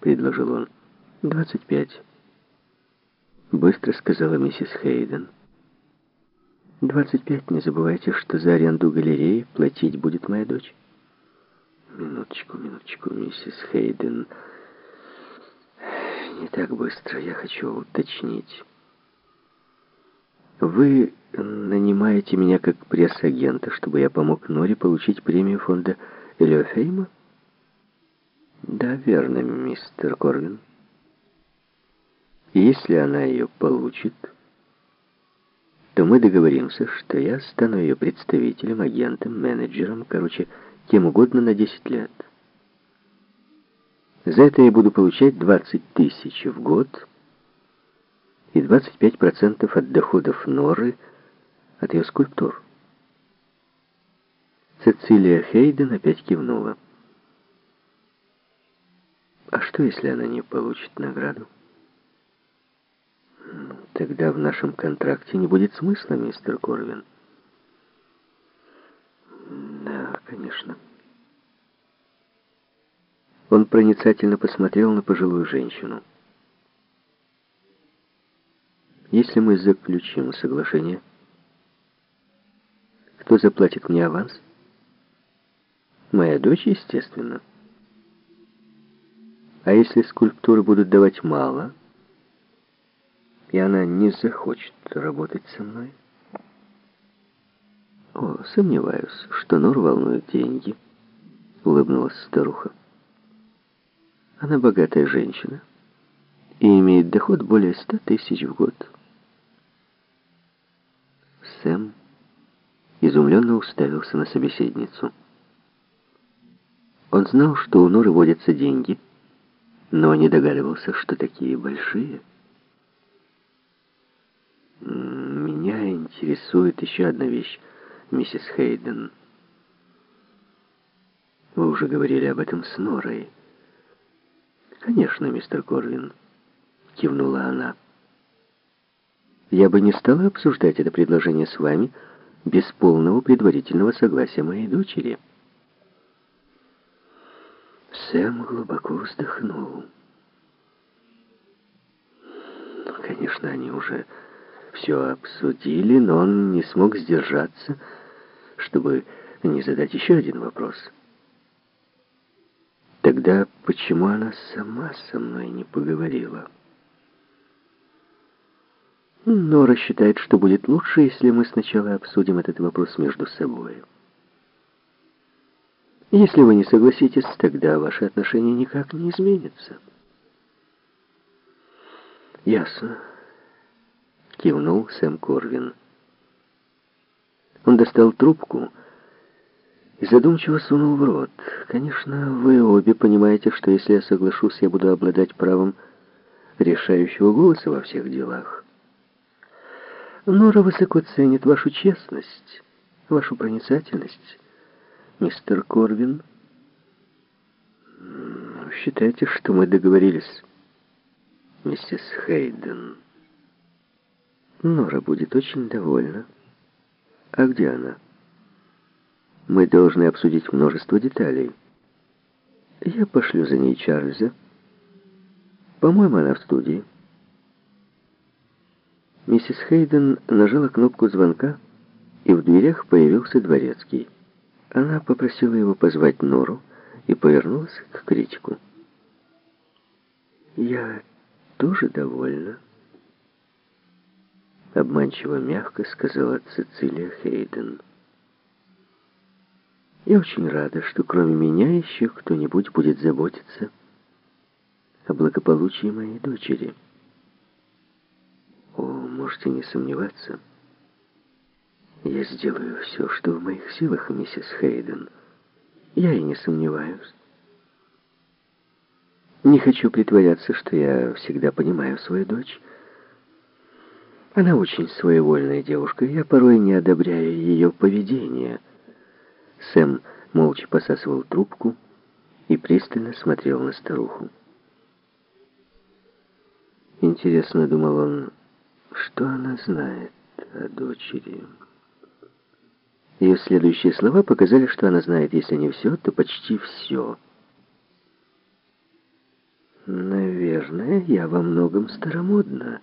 — предложил он. «Двадцать пять», — быстро сказала миссис Хейден. «Двадцать пять, не забывайте, что за аренду галереи платить будет моя дочь». «Минуточку, минуточку, миссис Хейден. Не так быстро, я хочу уточнить. Вы нанимаете меня как пресс-агента, чтобы я помог Норе получить премию фонда Элиофейма?» «Да, верно, мистер Корвин. Если она ее получит, то мы договоримся, что я стану ее представителем, агентом, менеджером, короче, кем угодно на 10 лет. За это я буду получать 20 тысяч в год и 25% от доходов Норы от ее скульптур. Цицилия Хейден опять кивнула. А что, если она не получит награду? Тогда в нашем контракте не будет смысла, мистер Корвин. Да, конечно. Он проницательно посмотрел на пожилую женщину. Если мы заключим соглашение, кто заплатит мне аванс? Моя дочь, естественно. А если скульптуры будут давать мало, и она не захочет работать со мной? О, сомневаюсь, что Нор волнует деньги, улыбнулась старуха. Она богатая женщина и имеет доход более ста тысяч в год. Сэм изумленно уставился на собеседницу. Он знал, что у Норы водятся деньги — но не догадывался, что такие большие. Меня интересует еще одна вещь, миссис Хейден. Вы уже говорили об этом с Норой. Конечно, мистер Корвин, кивнула она. Я бы не стала обсуждать это предложение с вами без полного предварительного согласия моей дочери. Сэм глубоко вздохнул. Конечно, они уже все обсудили, но он не смог сдержаться, чтобы не задать еще один вопрос. Тогда почему она сама со мной не поговорила? Нора считает, что будет лучше, если мы сначала обсудим этот вопрос между собой. Если вы не согласитесь, тогда ваши отношения никак не изменятся. Ясно. Кивнул Сэм Корвин. Он достал трубку и задумчиво сунул в рот. Конечно, вы обе понимаете, что если я соглашусь, я буду обладать правом решающего голоса во всех делах. Нора высоко ценит вашу честность, вашу проницательность, мистер Корвин, считайте, что мы договорились, миссис Хейден. Нора будет очень довольна. А где она? Мы должны обсудить множество деталей. Я пошлю за ней Чарльза. По-моему, она в студии. Миссис Хейден нажала кнопку звонка, и в дверях появился дворецкий. Она попросила его позвать Нору и повернулась к критику. «Я тоже довольна», — обманчиво мягко сказала Цицилия Хейден. «Я очень рада, что кроме меня еще кто-нибудь будет заботиться о благополучии моей дочери. О, можете не сомневаться». Я сделаю все, что в моих силах, миссис Хейден. Я и не сомневаюсь. Не хочу притворяться, что я всегда понимаю свою дочь. Она очень своевольная девушка, и я порой не одобряю ее поведение. Сэм молча посасывал трубку и пристально смотрел на старуху. Интересно, думал он, что она знает о дочери. Ее следующие слова показали, что она знает, если не все, то почти все. Наверное, я во многом старомодна.